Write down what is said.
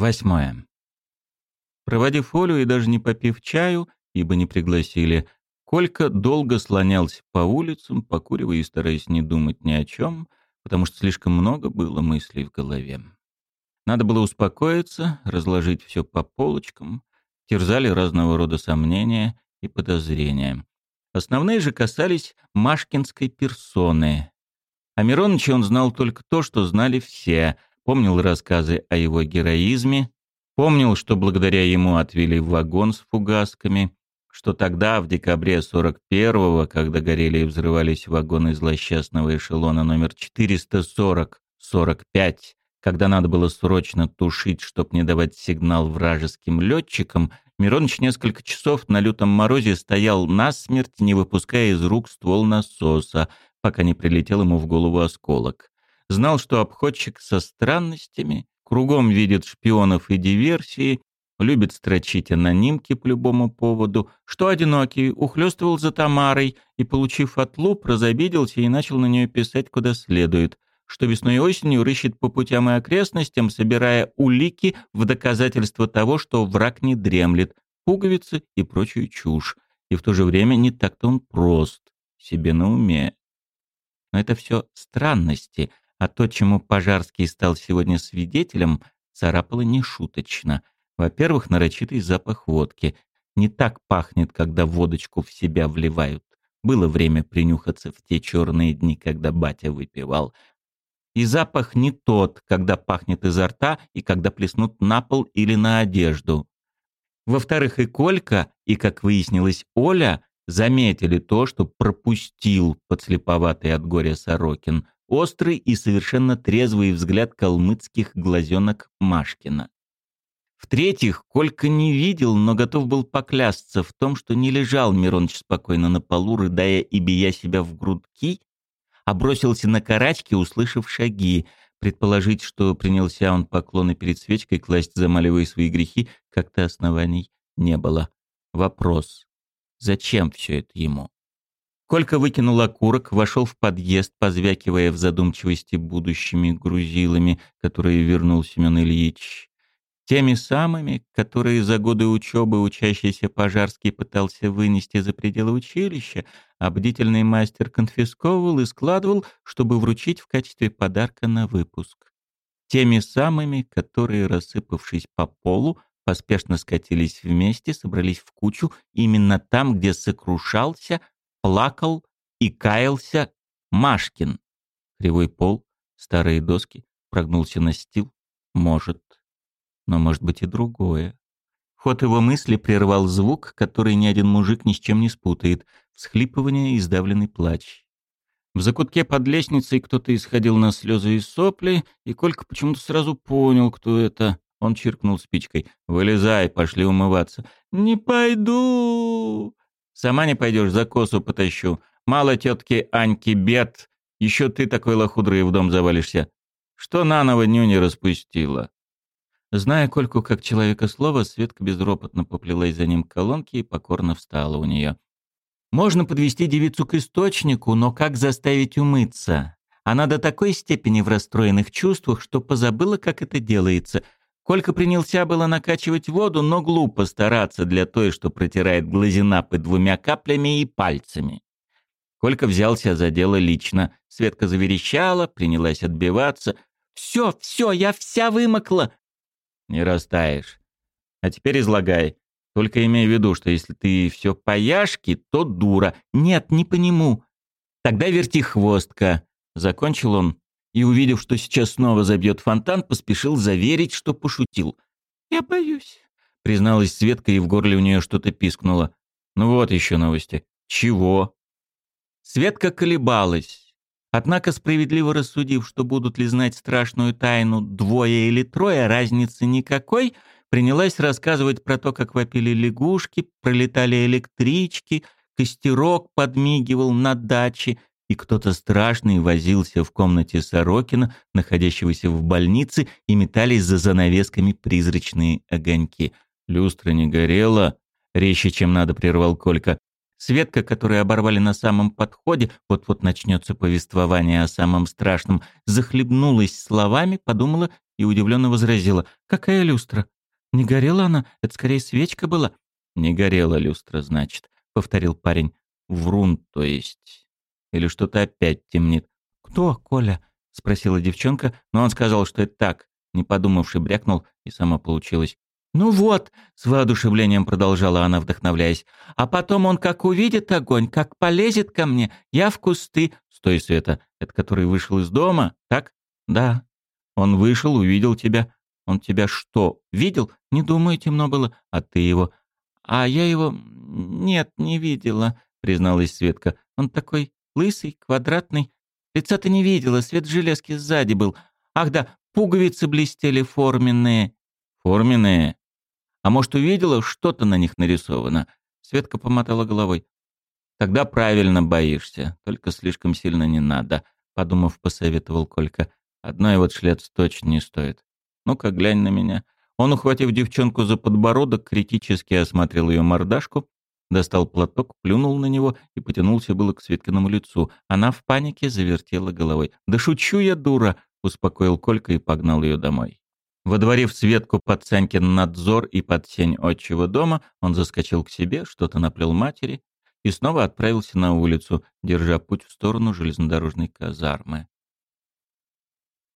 Восьмое. Проводив Олю и даже не попив чаю, ибо не пригласили, Колька долго слонялся по улицам, покуривая и стараясь не думать ни о чем, потому что слишком много было мыслей в голове. Надо было успокоиться, разложить все по полочкам, терзали разного рода сомнения и подозрения. Основные же касались Машкинской персоны. О Мироныче он знал только то, что знали все, помнил рассказы о его героизме, помнил, что благодаря ему отвели в вагон с фугасками, что тогда, в декабре 41-го, когда горели и взрывались вагоны злосчастного эшелона номер 440-45, когда надо было срочно тушить, чтоб не давать сигнал вражеским летчикам, Мироныч несколько часов на лютом морозе стоял насмерть, не выпуская из рук ствол насоса, пока не прилетел ему в голову осколок. Знал, что обходчик со странностями, кругом видит шпионов и диверсии, любит строчить анонимки по любому поводу, что одинокий, ухлёстывал за Тамарой и, получив отлуп, разобиделся и начал на нее писать куда следует, что весной и осенью рыщет по путям и окрестностям, собирая улики в доказательство того, что враг не дремлет, пуговицы и прочую чушь, и в то же время не так-то он прост, себе на уме. Но это все странности, а то, чему Пожарский стал сегодня свидетелем, царапало нешуточно — во-первых, нарочитый запах водки. Не так пахнет, когда водочку в себя вливают. Было время принюхаться в те черные дни, когда батя выпивал. И запах не тот, когда пахнет изо рта и когда плеснут на пол или на одежду. Во-вторых, и Колька, и, как выяснилось, Оля заметили то, что пропустил подслеповатый от горя Сорокин острый и совершенно трезвый взгляд калмыцких глазенок Машкина. В-третьих, Колька не видел, но готов был поклясться в том, что не лежал Мироныч спокойно на полу, рыдая и бия себя в грудки, а бросился на карачки, услышав шаги. Предположить, что принялся он поклоны перед свечкой класть, замаливая свои грехи, как-то оснований не было. Вопрос. Зачем все это ему? Колька выкинул окурок, вошел в подъезд, позвякивая в задумчивости будущими грузилами, которые вернул Семен Ильич. Теми самыми, которые за годы учебы учащийся Пожарский пытался вынести за пределы училища, а бдительный мастер конфисковывал и складывал, чтобы вручить в качестве подарка на выпуск. Теми самыми, которые, рассыпавшись по полу, поспешно скатились вместе, собрались в кучу именно там, где сокрушался, плакал и каялся Машкин. Кривой пол, старые доски, прогнулся настил, может но может быть и другое. Ход его мысли прервал звук, который ни один мужик ни с чем не спутает — всхлипывание и сдавленный плач. В закутке под лестницей кто-то исходил на слезы и сопли, и Колька почему-то сразу понял, кто это. Он чиркнул спичкой. «Вылезай, пошли умываться». «Не пойду!» «Сама не пойдешь, за косу потащу. Мало тетки Аньки бед, еще ты такой лохудрый в дом завалишься. Что наново нюни распустила?» Зная Кольку как человека слова, Светка безропотно поплелась за ним к колонке и покорно встала у нее. Можно подвести девицу к источнику, но как заставить умыться? Она до такой степени в расстроенных чувствах, что позабыла, как это делается. Колька принялся было накачивать воду, но глупо стараться для той, что протирает глазинапы двумя каплями и пальцами. Колька взялся за дело лично. Светка заверещала, принялась отбиваться. «Все, все, я вся вымокла!» Не растаешь. А теперь излагай. Только имей в виду, что если ты все по яшке, то дура. Нет, не по нему. Тогда верти хвостка. Закончил он и, увидев, что сейчас снова забьет фонтан, поспешил заверить, что пошутил. «Я боюсь», — призналась Светка, и в горле у нее что-то пискнуло. «Ну вот еще новости». «Чего?» Светка колебалась. Однако, справедливо рассудив, что будут ли знать страшную тайну двое или трое, разницы никакой, принялась рассказывать про то, как вопили лягушки, пролетали электрички, костерок подмигивал на даче, и кто-то страшный возился в комнате Сорокина, находящегося в больнице, и метались за занавесками призрачные огоньки. Люстра не горела, резче, чем надо, прервал Колька. Светка, которую оборвали на самом подходе, вот-вот начнется повествование о самом страшном, захлебнулась словами, подумала и удивленно возразила. «Какая люстра? Не горела она? Это скорее свечка была». «Не горела люстра, значит», — повторил парень. «Врун, то есть. Или что-то опять темнит». «Кто, Коля?» — спросила девчонка, но он сказал, что это так. Не подумавши, брякнул, и сама получилось. «Ну вот», — с воодушевлением продолжала она, вдохновляясь, «а потом он как увидит огонь, как полезет ко мне, я в кусты...» «Стой, Света, это который вышел из дома, так?» «Да». «Он вышел, увидел тебя. Он тебя что, видел? Не думаю, темно было. А ты его...» «А я его... Нет, не видела», — призналась Светка. «Он такой лысый, квадратный. Лица ты не видела, свет железки сзади был. Ах да, пуговицы блестели форменные». «Форменные?» А может, увидела, что-то на них нарисовано?» Светка помотала головой. «Тогда правильно боишься, только слишком сильно не надо», — подумав, посоветовал Колька. «Одной вот шлец точно не стоит. Ну-ка, глянь на меня». Он, ухватив девчонку за подбородок, критически осмотрел ее мордашку, достал платок, плюнул на него и потянулся было к Светкиному лицу. Она в панике завертела головой. «Да шучу я, дура!» — успокоил Колька и погнал ее домой. Водворив Светку под Санькин надзор и под сень отчего дома, он заскочил к себе, что-то наплел матери и снова отправился на улицу, держа путь в сторону железнодорожной казармы.